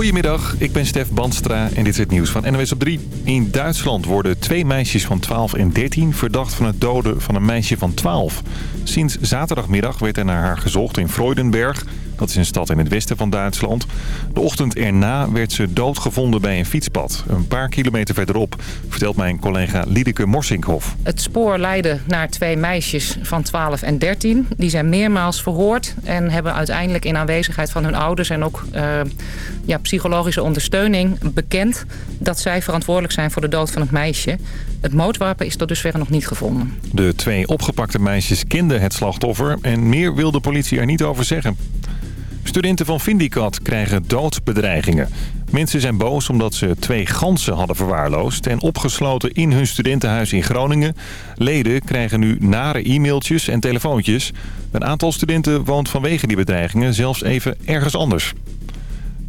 Goedemiddag, ik ben Stef Banstra en dit is het nieuws van NWS op 3. In Duitsland worden twee meisjes van 12 en 13 verdacht van het doden van een meisje van 12. Sinds zaterdagmiddag werd er naar haar gezocht in Freudenberg. Dat is een stad in het westen van Duitsland. De ochtend erna werd ze doodgevonden bij een fietspad. Een paar kilometer verderop, vertelt mijn collega Liedeke Morsinkhoff. Het spoor leidde naar twee meisjes van 12 en 13. Die zijn meermaals verhoord en hebben uiteindelijk in aanwezigheid van hun ouders... en ook uh, ja, psychologische ondersteuning bekend... dat zij verantwoordelijk zijn voor de dood van het meisje. Het moordwapen is tot dusver nog niet gevonden. De twee opgepakte meisjes kenden het slachtoffer... en meer wil de politie er niet over zeggen. Studenten van Vindicat krijgen doodsbedreigingen. Mensen zijn boos omdat ze twee ganzen hadden verwaarloosd... en opgesloten in hun studentenhuis in Groningen. Leden krijgen nu nare e-mailtjes en telefoontjes. Een aantal studenten woont vanwege die bedreigingen zelfs even ergens anders.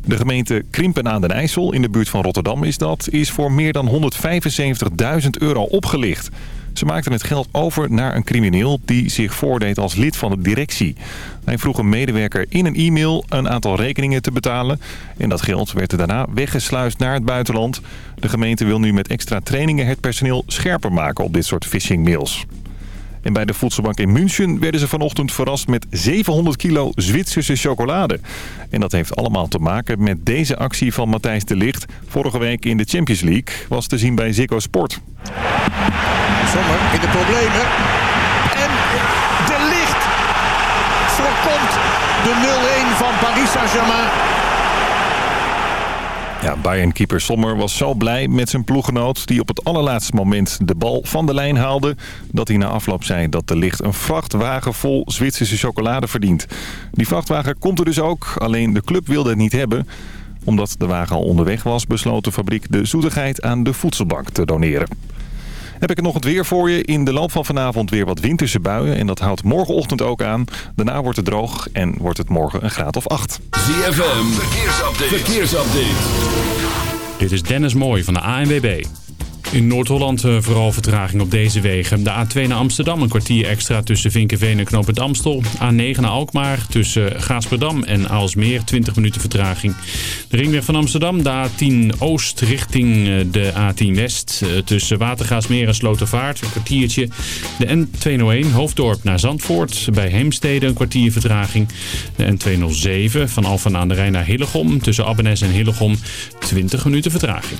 De gemeente Krimpen aan den IJssel in de buurt van Rotterdam is dat... is voor meer dan 175.000 euro opgelicht... Ze maakten het geld over naar een crimineel die zich voordeed als lid van de directie. Hij vroeg een medewerker in een e-mail een aantal rekeningen te betalen. En dat geld werd daarna weggesluist naar het buitenland. De gemeente wil nu met extra trainingen het personeel scherper maken op dit soort phishing-mails. En bij de voedselbank in München werden ze vanochtend verrast met 700 kilo Zwitserse chocolade. En dat heeft allemaal te maken met deze actie van Matthijs de Ligt. Vorige week in de Champions League was te zien bij Ziggo Sport. Sommer in de problemen. En de Ligt voorkomt de 0-1 van Paris Saint-Germain. Ja, Bayern-keeper Sommer was zo blij met zijn ploeggenoot... die op het allerlaatste moment de bal van de lijn haalde... dat hij na afloop zei dat de licht een vrachtwagen vol Zwitserse chocolade verdient. Die vrachtwagen komt er dus ook, alleen de club wilde het niet hebben... omdat de wagen al onderweg was, besloot de fabriek de zoetigheid aan de voedselbank te doneren. Heb ik er nog het weer voor je. In de loop van vanavond weer wat winterse buien. En dat houdt morgenochtend ook aan. Daarna wordt het droog en wordt het morgen een graad of 8. ZFM, verkeersupdate. verkeersupdate. Dit is Dennis Mooij van de ANWB. In Noord-Holland uh, vooral vertraging op deze wegen. De A2 naar Amsterdam een kwartier extra tussen Vinkenveen en Knoopend Amstel. A9 naar Alkmaar tussen Gaasperdam en Aalsmeer 20 minuten vertraging. De ringweg van Amsterdam, de A10 Oost richting uh, de A10 West. Uh, tussen Watergaasmeer en Slotervaart een kwartiertje. De N201 Hoofddorp naar Zandvoort. Bij Heemstede een kwartier vertraging. De N207 van Alphen aan de Rijn naar Hillegom. Tussen Abbenes en Hillegom 20 minuten vertraging.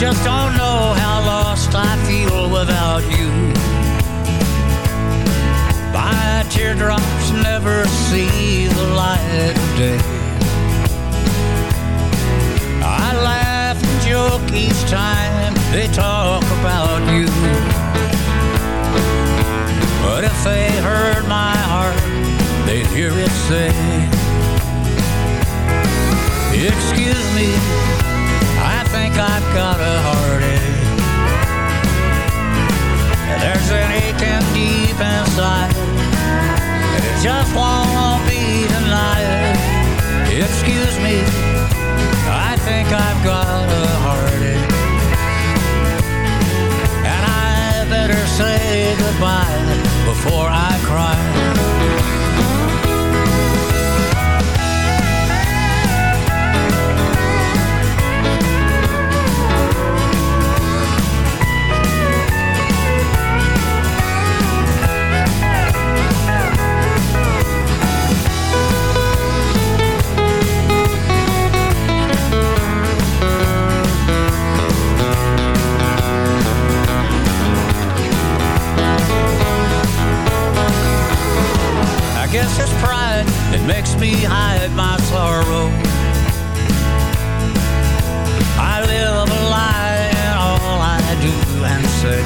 Just don't know how lost I feel without you. My teardrops never see the light of day. I laugh and joke each time they talk about you. But if they heard my heart, they'd hear it say, Excuse me I've got a heartache. There's an aching deep inside, it just won't be denied. Excuse me, I think I've got a heartache. And I better say goodbye before I makes me hide my sorrow. I live a lie in all I do and say.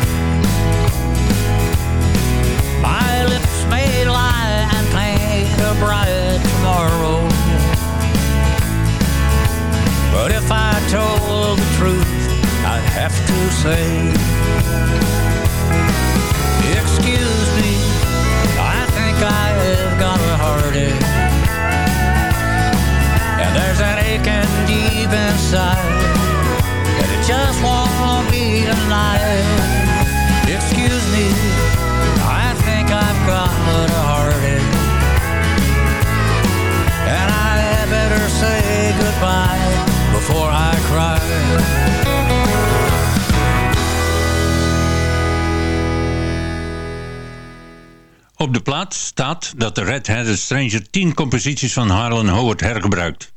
My lips may lie and paint a bright tomorrow. But if I told the truth, I'd have to say, Excuse there's an aching deep inside, and it just won't be tonight. Excuse me, I think I've got a heartache. And I better say goodbye before I cry. Op de plaat staat dat de Red Headed Stranger 10 composities van Harlan Howard hergebruikt.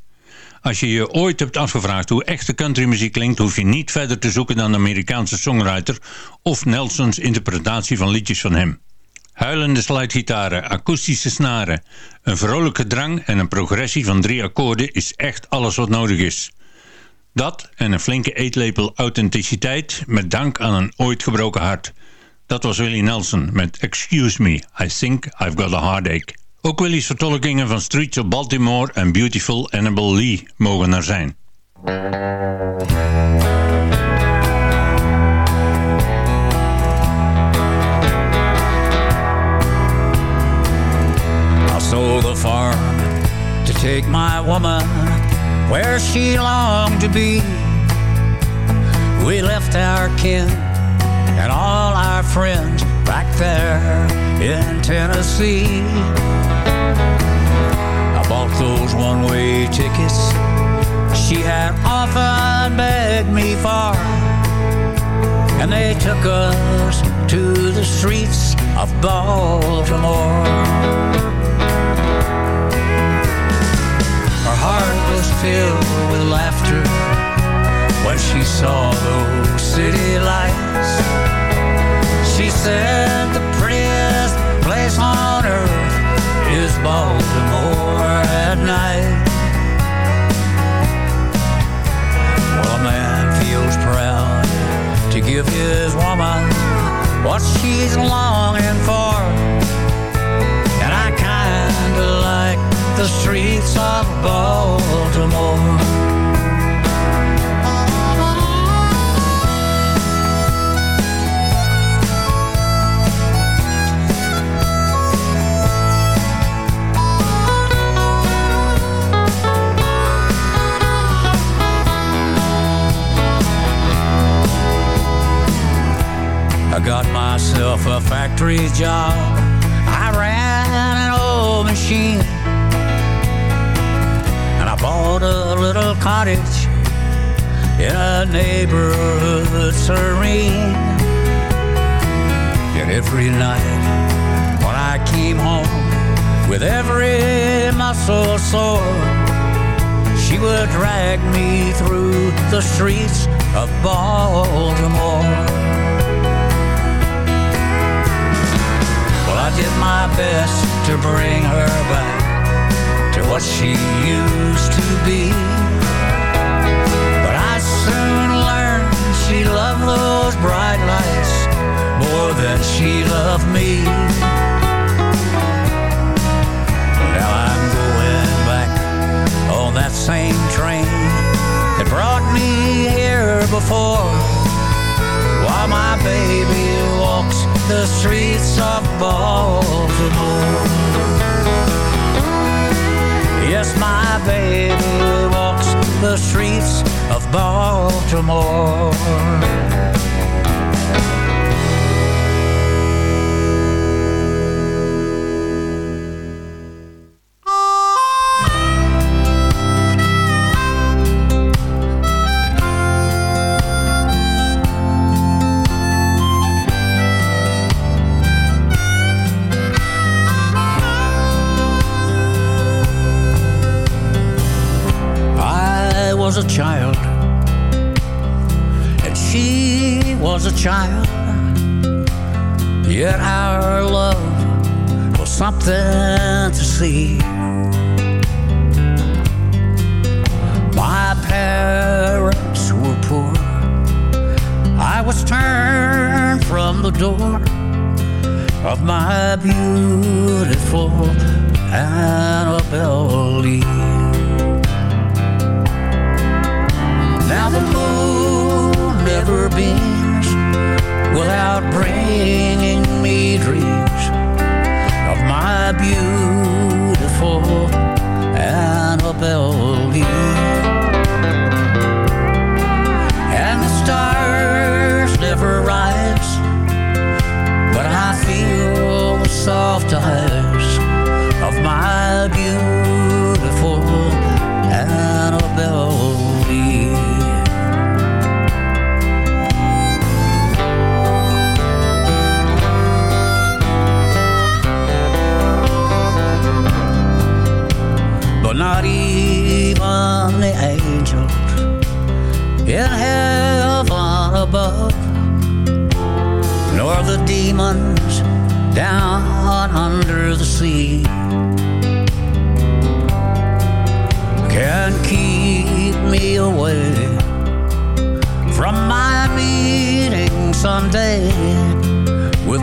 Als je je ooit hebt afgevraagd hoe echte countrymuziek klinkt... hoef je niet verder te zoeken dan de Amerikaanse songwriter... of Nelsons interpretatie van liedjes van hem. Huilende slidegitaren, akoestische snaren, een vrolijke drang... en een progressie van drie akkoorden is echt alles wat nodig is. Dat en een flinke eetlepel authenticiteit... met dank aan een ooit gebroken hart... Dat was Willie Nelson met Excuse Me, I Think I've Got a Heartache. Ook Willie's vertolkingen van Streets of Baltimore en Beautiful Annabelle Lee mogen er zijn. I sold the farm to take my woman where she longed to be. We left our kin and all our friends back there in Tennessee. Bought those one-way tickets she had often begged me for. And they took us to the streets of Baltimore. Her heart was filled with laughter when she saw those city lights. She said the prettiest place on Baltimore at night. Well, a man feels proud to give his woman what she's longing for. And I kinda like the streets of Baltimore. Factory job. I ran an old machine. And I bought a little cottage in a neighborhood serene. Yet every night when I came home with every muscle sore, she would drag me through the streets of Baltimore. Did my best to bring her back to what she used to be. But I soon learned she loved those bright lights more than she loved me. Now I'm going back on that same train that brought me here before while my baby walks the streets of Yes, my baby walks the streets of Baltimore.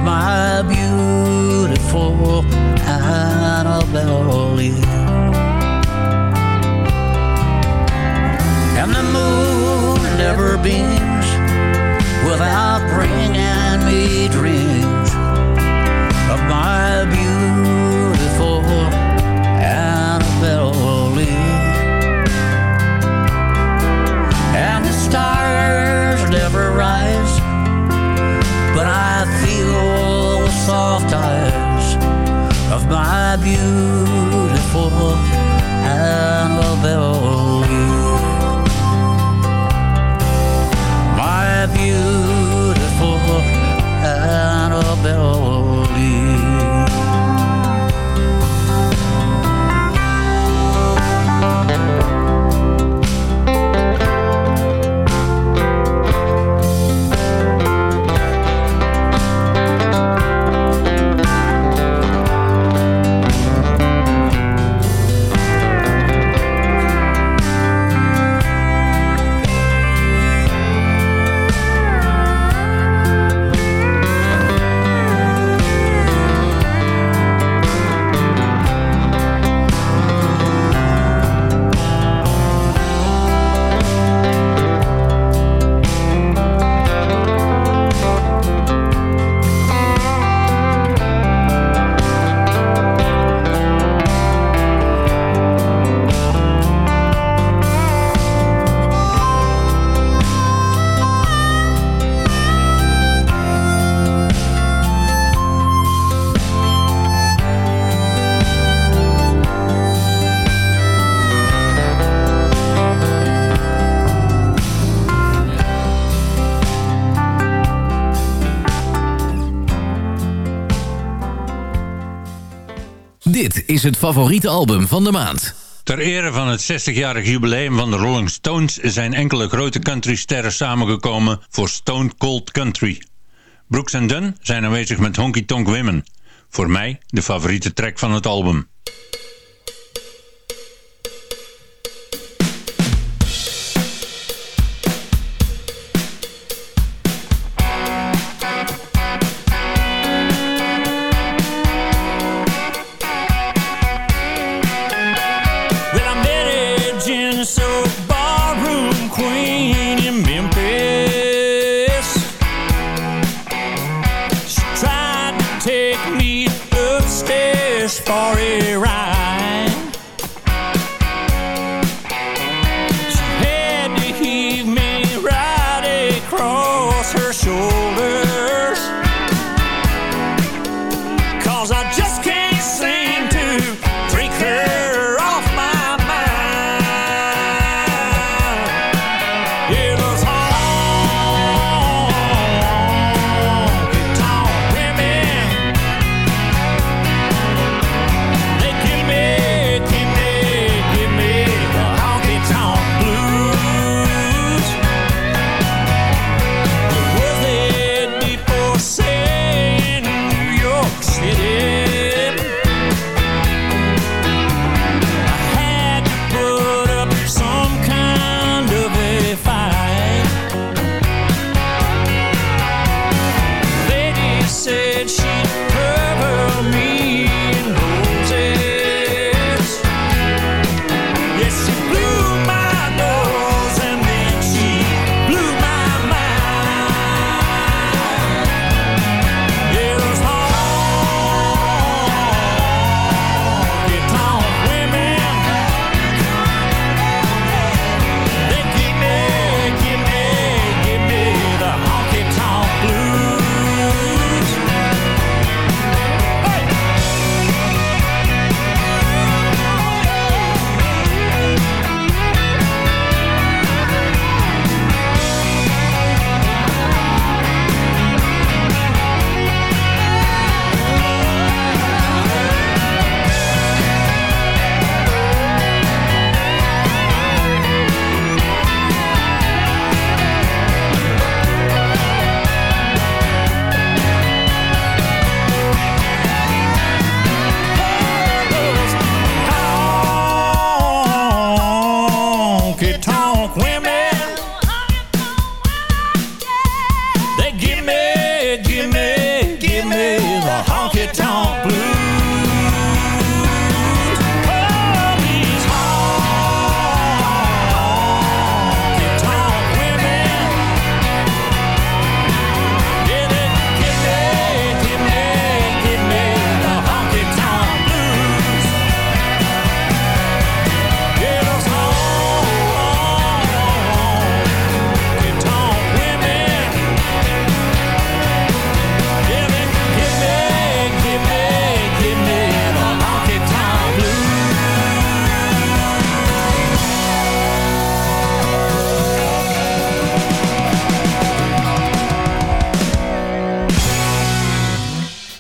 My beautiful Annabelle. And the moon never beams without bringing me dreams beautiful Annabelle Lee. Is het favoriete album van de maand. Ter ere van het 60-jarig jubileum van de Rolling Stones zijn enkele grote countrysterren samengekomen voor Stone Cold Country. Brooks Dunn zijn aanwezig met Honky Tonk Women. Voor mij de favoriete track van het album.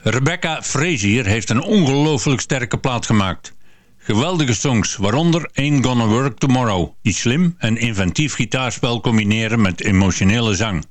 Rebecca Frazier heeft een ongelooflijk sterke plaat gemaakt. Geweldige songs, waaronder Ain't Gonna Work Tomorrow, die slim en inventief gitaarspel combineren met emotionele zang.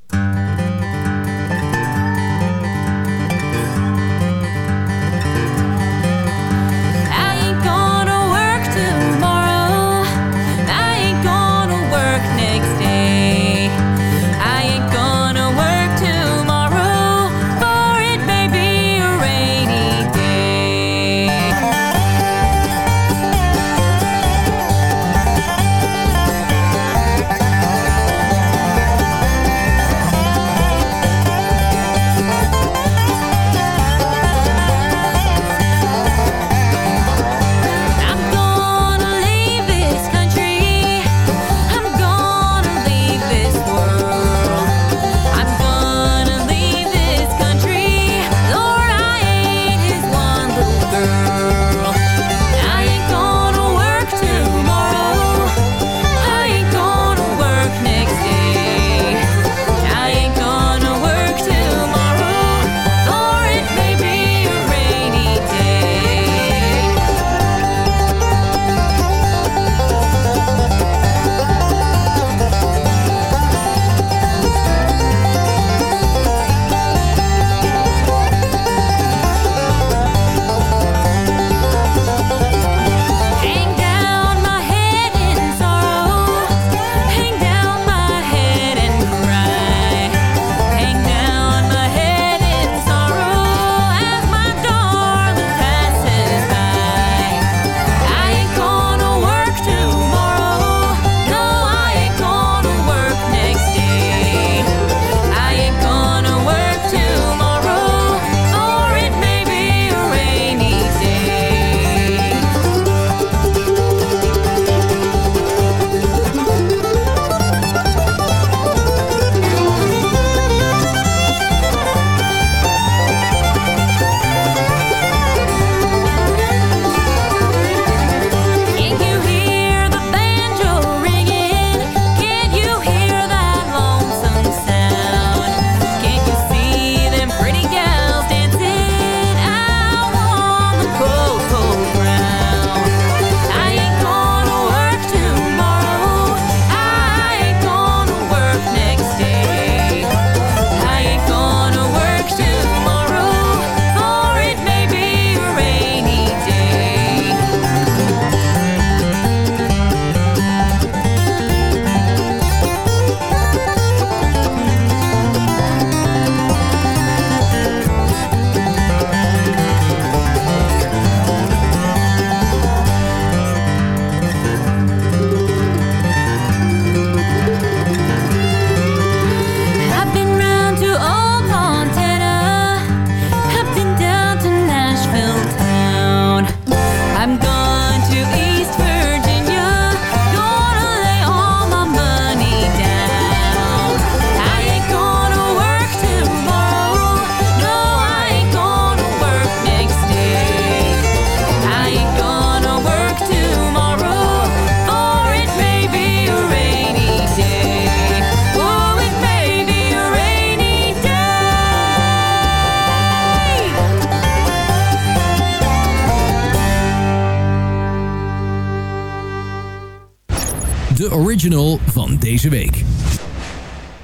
Original van deze week.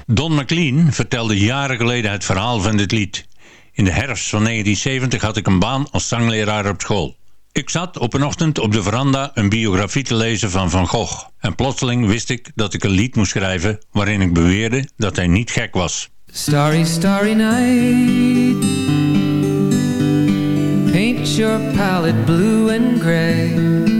Don McLean vertelde jaren geleden het verhaal van dit lied. In de herfst van 1970 had ik een baan als zangleraar op school. Ik zat op een ochtend op de veranda een biografie te lezen van Van Gogh. En plotseling wist ik dat ik een lied moest schrijven waarin ik beweerde dat hij niet gek was. Starry, starry night Paint your palette blue and gray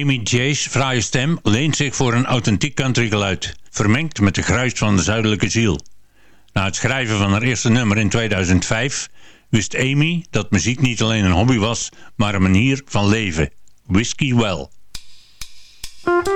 Amy J's fraaie stem leent zich voor een authentiek countrygeluid, vermengd met de gruis van de zuidelijke ziel. Na het schrijven van haar eerste nummer in 2005 wist Amy dat muziek niet alleen een hobby was, maar een manier van leven. Whiskey Well. Mm-hmm.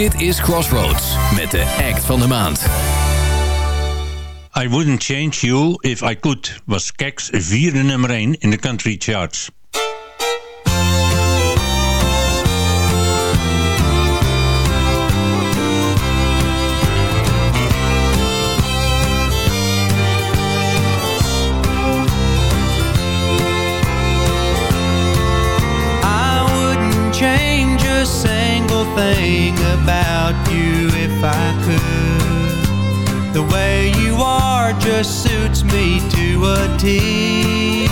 Dit is Crossroads met de act van de maand. I Wouldn't Change You If I Could was Keks vierde nummer 1 in de country charts. I could. The way you are just suits me to a T.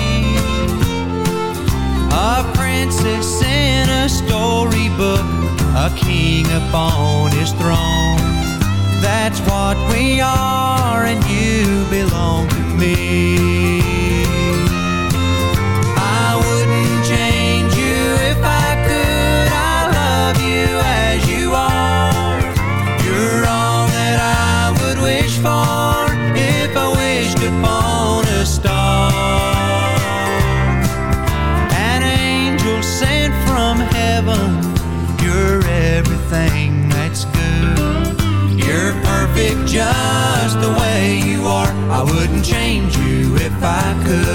A princess in a storybook, a king upon his throne. That's what we are, and you belong to me. just the way you are. I wouldn't change you if I could.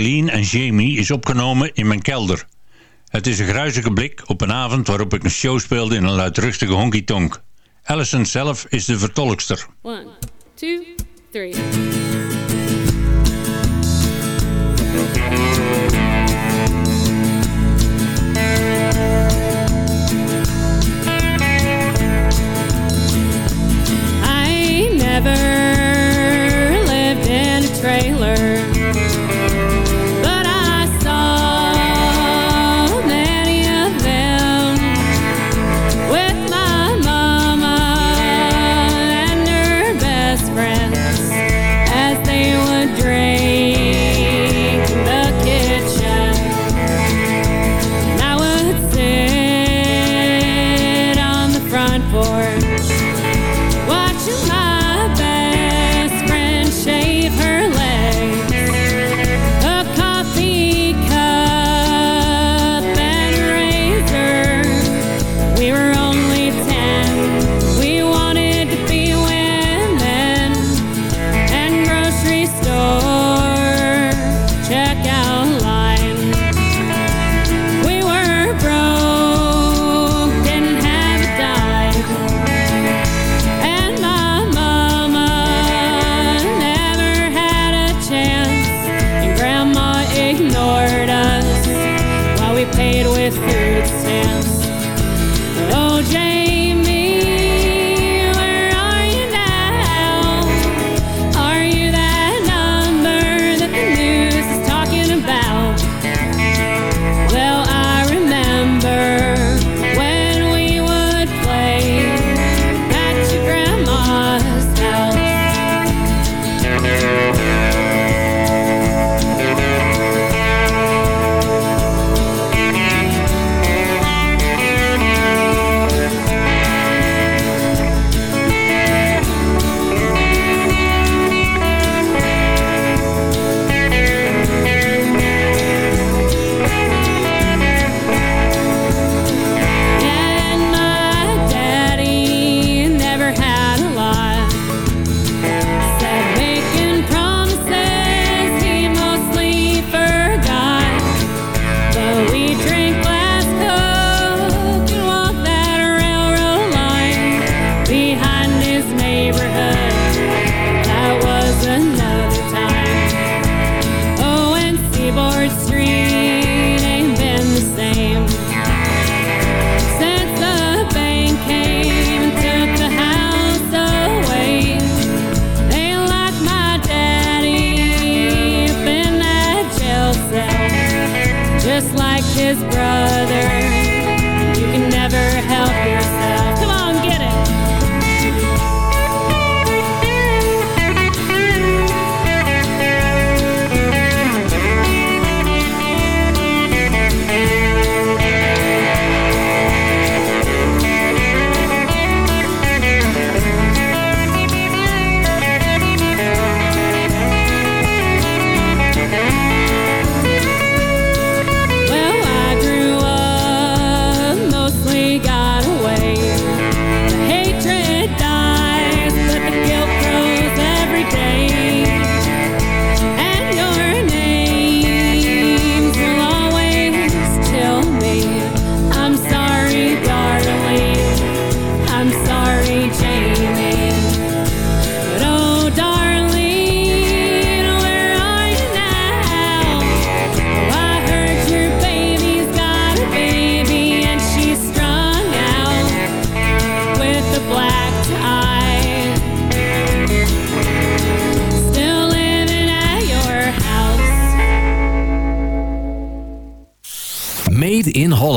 Aline en Jamie is opgenomen in mijn kelder. Het is een gruizige blik op een avond waarop ik een show speelde in een luidruchtige honky-tonk. Allison zelf is de vertolkster.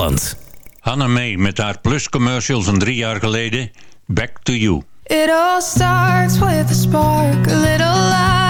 Nederland. Hannah May met haar Plus commercial van drie jaar geleden, Back to You. It all starts with a spark, a little light.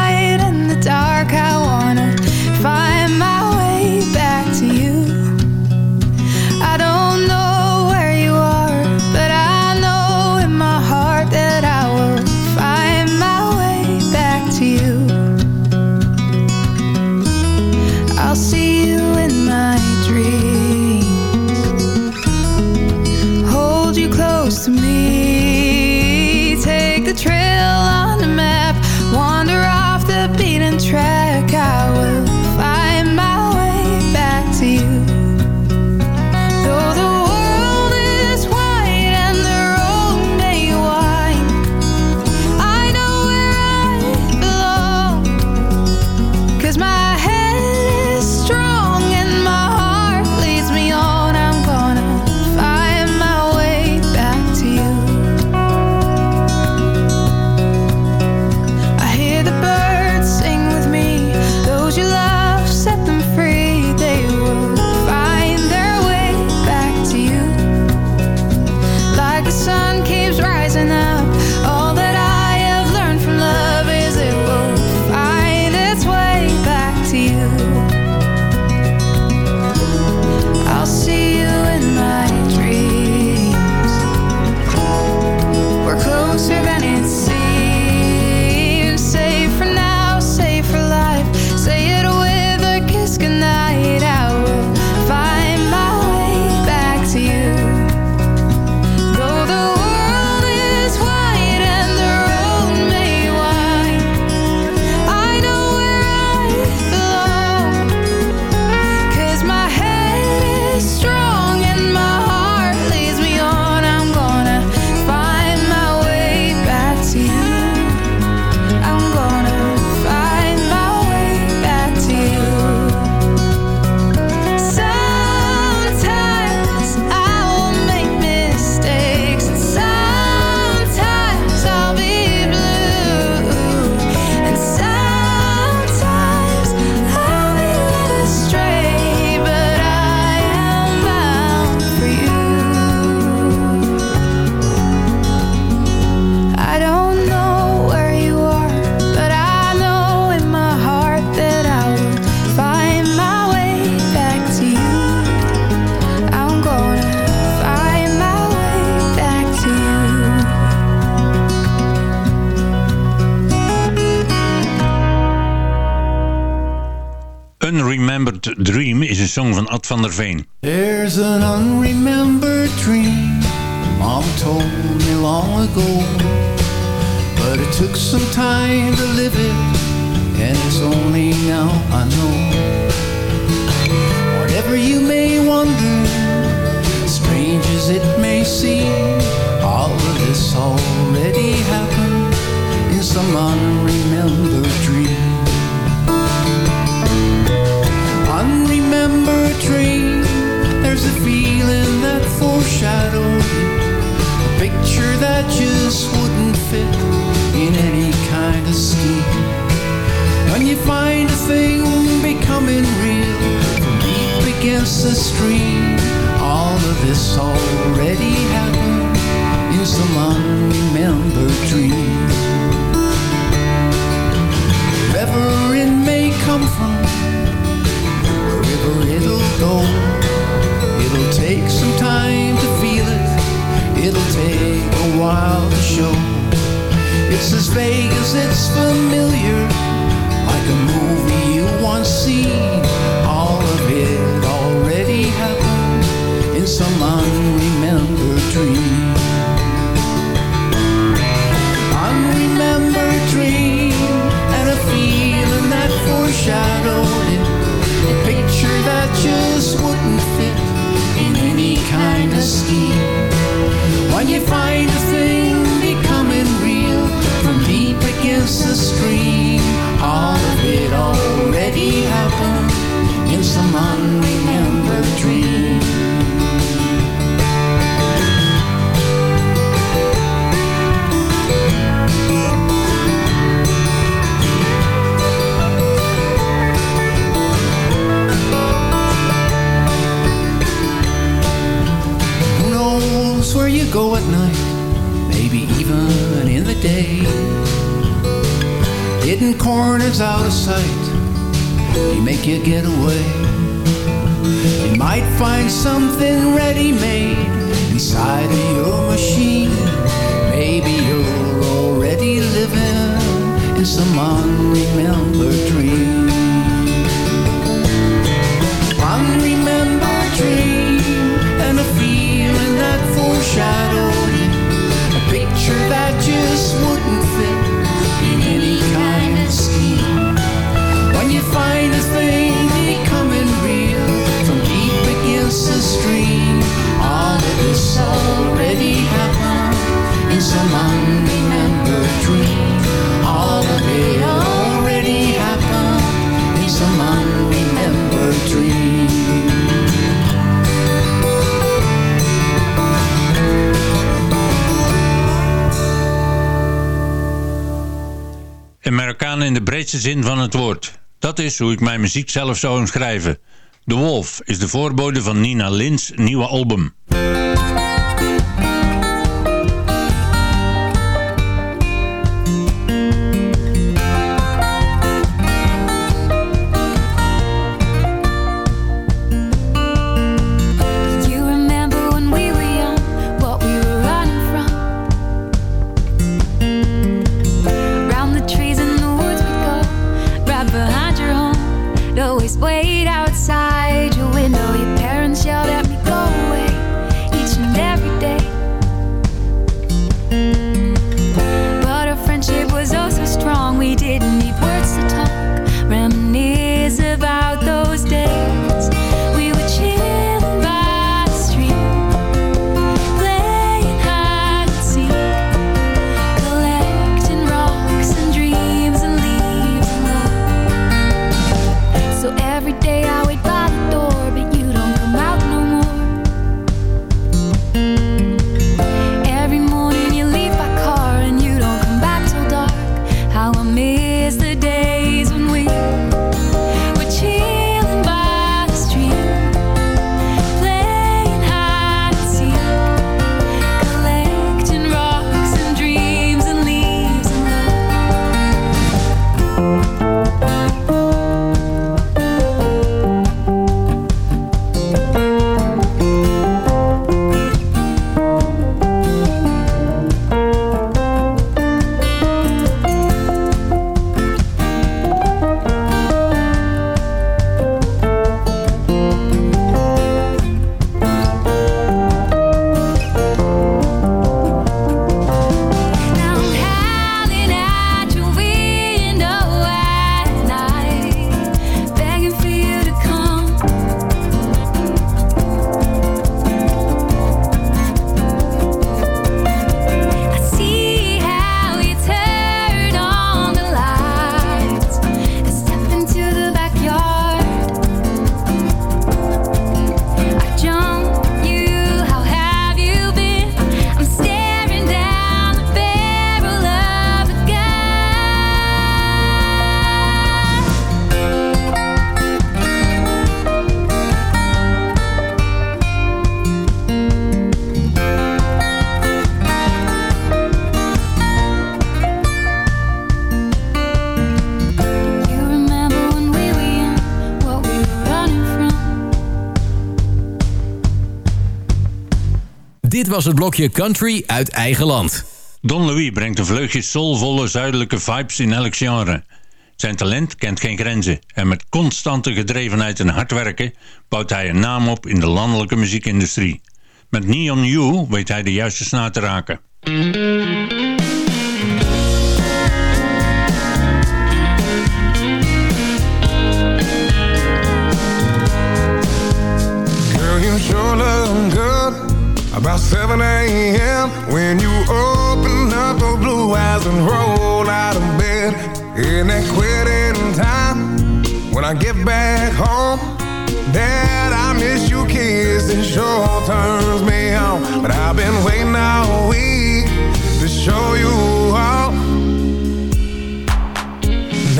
van der Veen. I do. you breedste zin van het woord. Dat is hoe ik mijn muziek zelf zou omschrijven. De Wolf is de voorbode van Nina Lins nieuwe album. Dit was het blokje Country uit eigen land. Don Louis brengt de vleugjes soulvolle zuidelijke vibes in elk genre. Zijn talent kent geen grenzen en met constante gedrevenheid en hard werken bouwt hij een naam op in de landelijke muziekindustrie. Met Neon You weet hij de juiste snaar te raken. About 7 a.m. when you open up those blue eyes and roll out of bed. In that quitting time, when I get back home Dad, I miss you kissing. Sure turns me on But I've been waiting all week to show you all.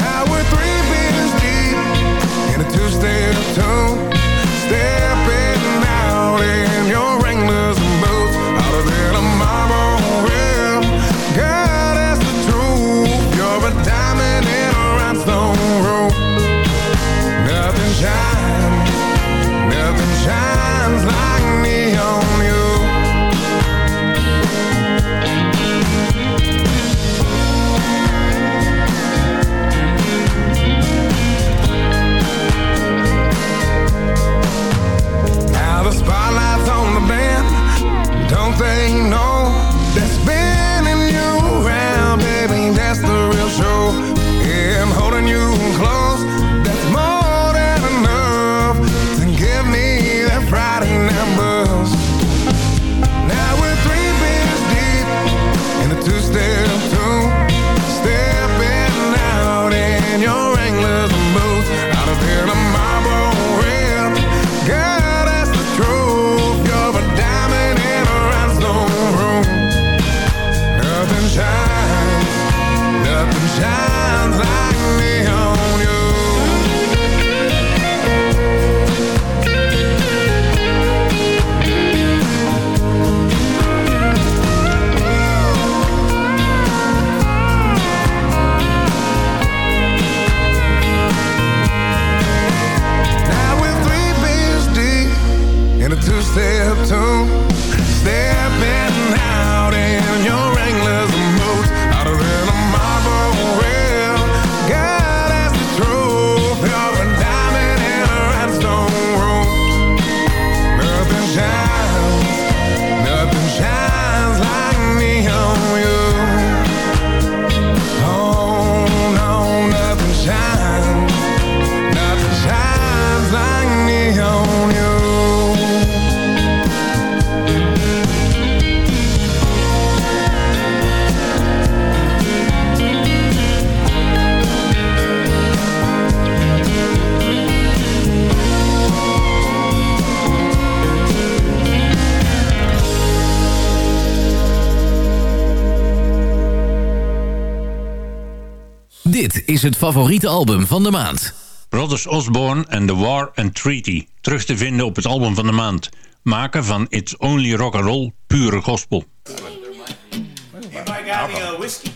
Now we're three beers deep in a two-step tune Step is het favoriete album van de maand. Brothers Osborne and the War and Treaty. Terug te vinden op het album van de maand. Maken van It's Only Rock and Roll pure gospel. Anybody got any uh, whiskey?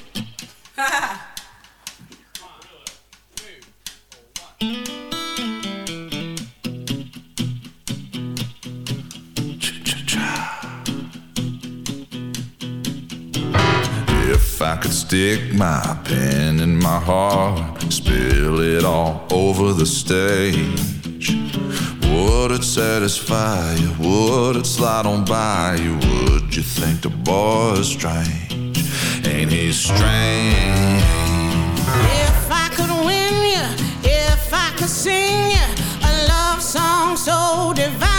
If I could stick my pen in my heart, spill it all over the stage, would it satisfy you? Would it slide on by you? Would you think the boy is strange? Ain't he strange? If I could win you, if I could sing you a love song so divine,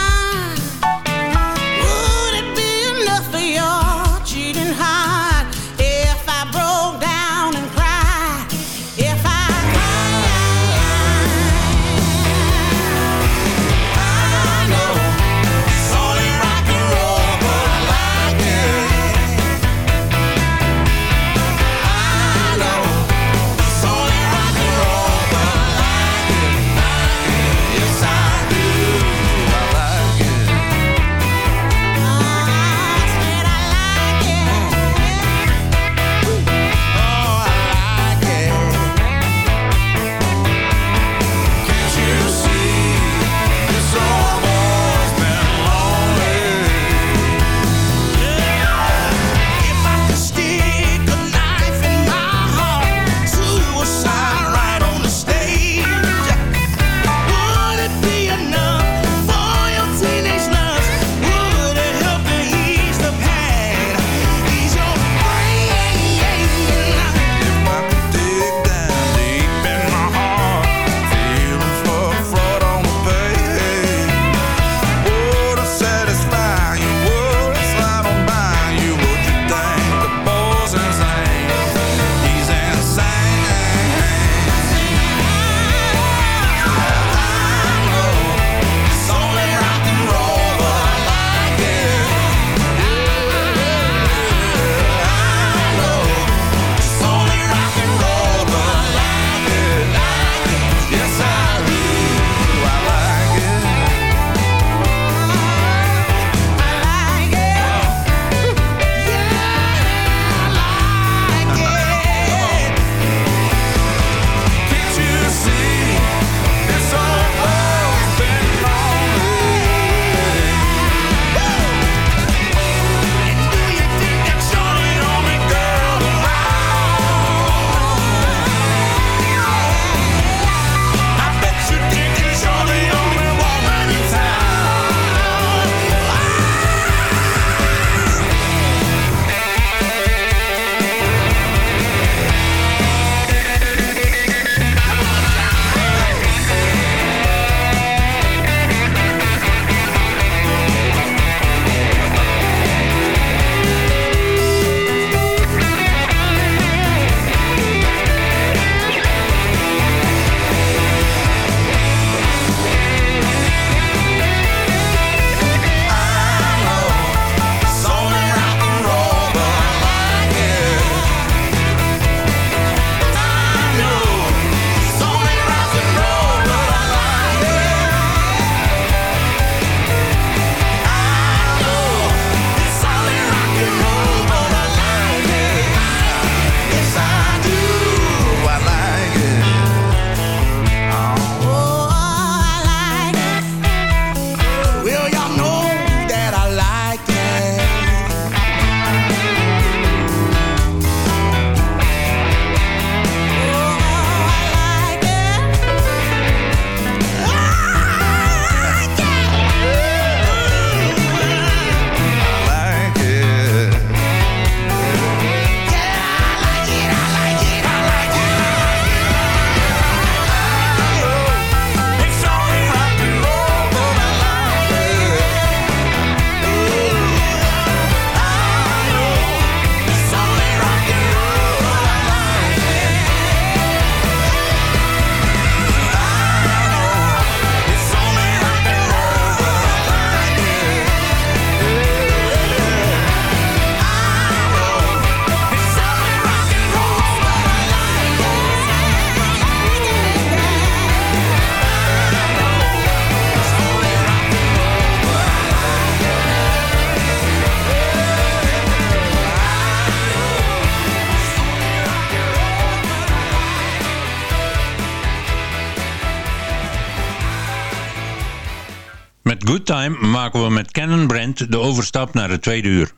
de overstap naar het tweede uur.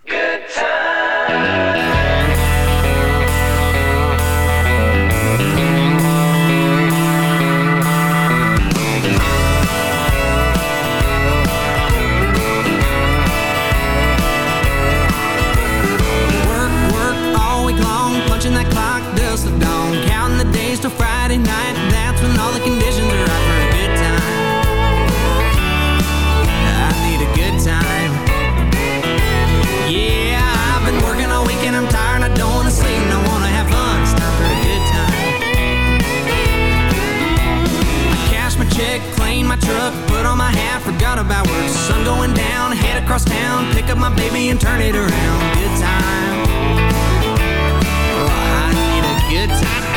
up, put on my hat, forgot about work. Sun going down, head across town, pick up my baby and turn it around. Good time. Oh, I need a good time.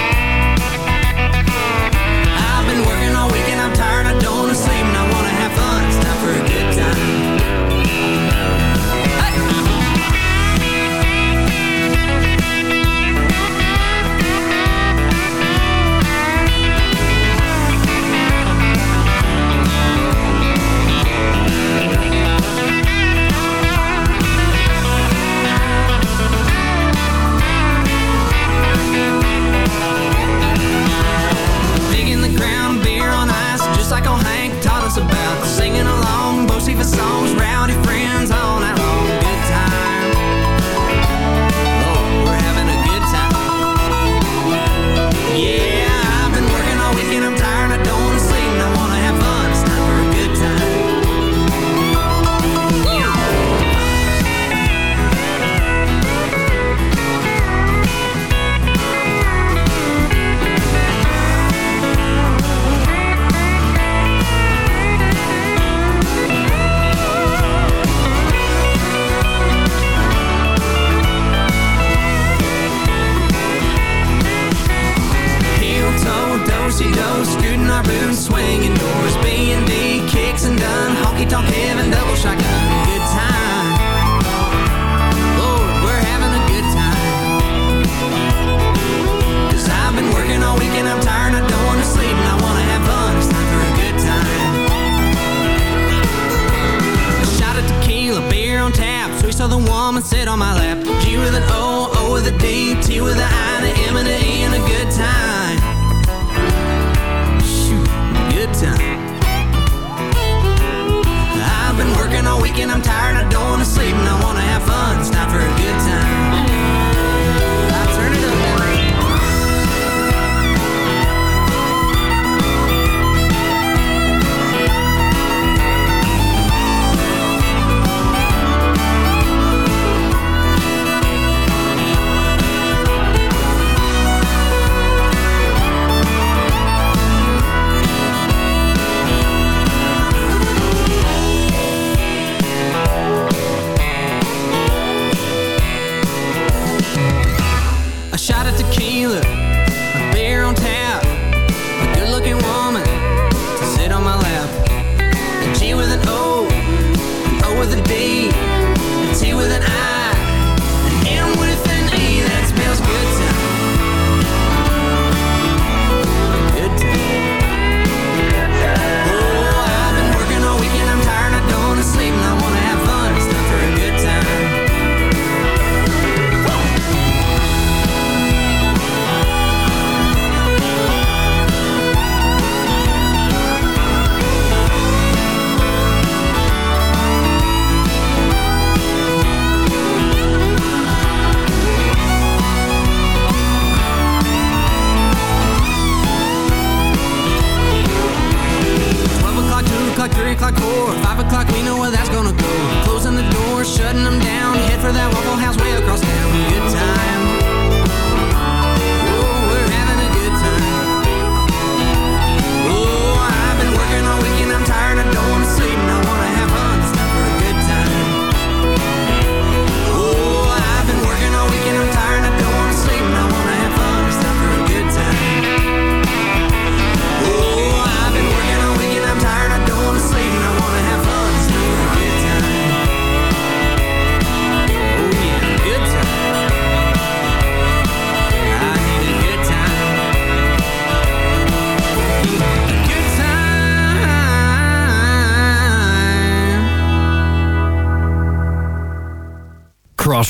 southern woman sit on my lap. G with an O, O with a D, T with an I, and an M and an E, and a good time. Shoot, good time. I've been working all week and I'm tired, I don't wanna sleep, and I wanna have fun. It's not for a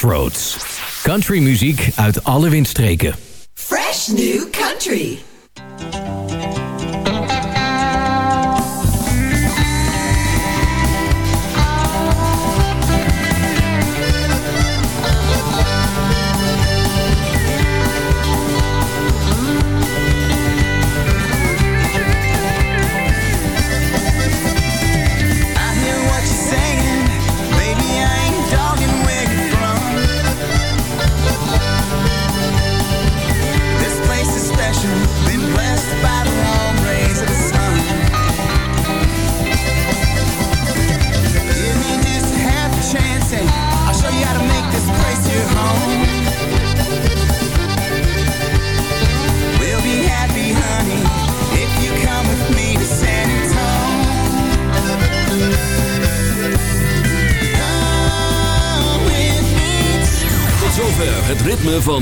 Crossroads. Countrymuziek uit alle windstreken. Fresh New Country.